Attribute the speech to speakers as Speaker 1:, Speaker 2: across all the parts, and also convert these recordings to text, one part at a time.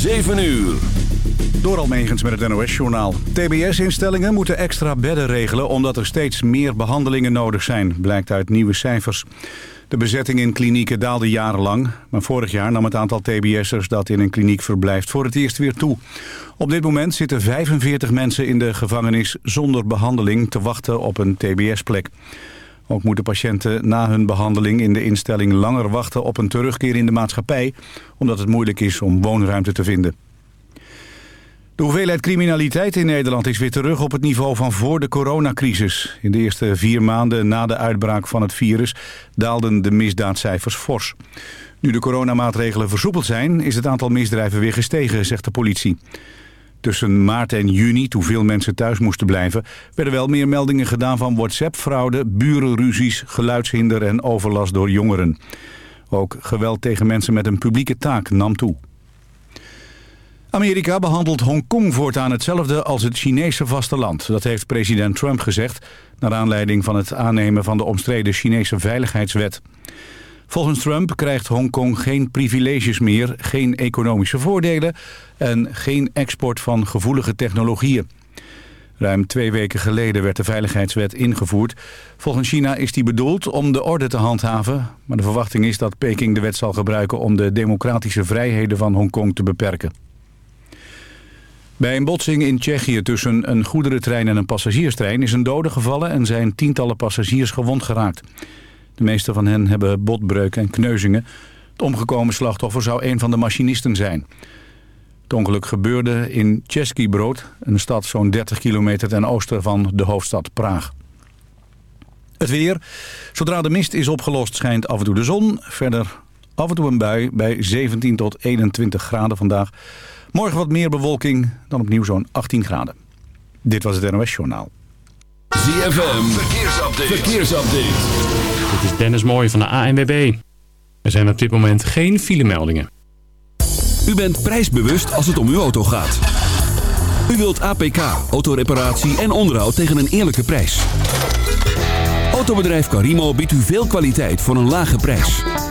Speaker 1: 7 uur.
Speaker 2: Door Almegens met het NOS-journaal. TBS-instellingen moeten extra bedden regelen... omdat er steeds meer behandelingen nodig zijn, blijkt uit nieuwe cijfers. De bezetting in klinieken daalde jarenlang... maar vorig jaar nam het aantal TBS'ers dat in een kliniek verblijft voor het eerst weer toe. Op dit moment zitten 45 mensen in de gevangenis zonder behandeling... te wachten op een TBS-plek. Ook moeten patiënten na hun behandeling in de instelling langer wachten op een terugkeer in de maatschappij, omdat het moeilijk is om woonruimte te vinden. De hoeveelheid criminaliteit in Nederland is weer terug op het niveau van voor de coronacrisis. In de eerste vier maanden na de uitbraak van het virus daalden de misdaadcijfers fors. Nu de coronamaatregelen versoepeld zijn, is het aantal misdrijven weer gestegen, zegt de politie. Tussen maart en juni, toen veel mensen thuis moesten blijven... werden wel meer meldingen gedaan van WhatsApp-fraude, burenruzies... geluidshinder en overlast door jongeren. Ook geweld tegen mensen met een publieke taak nam toe. Amerika behandelt Hongkong voortaan hetzelfde als het Chinese vasteland. Dat heeft president Trump gezegd... naar aanleiding van het aannemen van de omstreden Chinese veiligheidswet. Volgens Trump krijgt Hongkong geen privileges meer, geen economische voordelen en geen export van gevoelige technologieën. Ruim twee weken geleden werd de veiligheidswet ingevoerd. Volgens China is die bedoeld om de orde te handhaven. Maar de verwachting is dat Peking de wet zal gebruiken om de democratische vrijheden van Hongkong te beperken. Bij een botsing in Tsjechië tussen een goederentrein en een passagierstrein is een dode gevallen en zijn tientallen passagiers gewond geraakt. De meeste van hen hebben botbreuken en kneuzingen. Het omgekomen slachtoffer zou een van de machinisten zijn. Het ongeluk gebeurde in Český Brood, een stad zo'n 30 kilometer ten oosten van de hoofdstad Praag. Het weer. Zodra de mist is opgelost schijnt af en toe de zon. Verder af en toe een bui bij 17 tot 21 graden vandaag. Morgen wat meer bewolking, dan opnieuw zo'n 18 graden. Dit was het NOS Journaal.
Speaker 1: ZFM, verkeersupdate. verkeersupdate.
Speaker 3: Dit is Dennis Mooij van de ANWB. Er zijn op dit moment geen filemeldingen.
Speaker 1: U bent prijsbewust als het om uw auto gaat. U wilt APK, autoreparatie en onderhoud tegen een eerlijke prijs. Autobedrijf Carimo biedt u veel kwaliteit voor een lage prijs.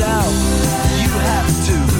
Speaker 4: yourself. You have to.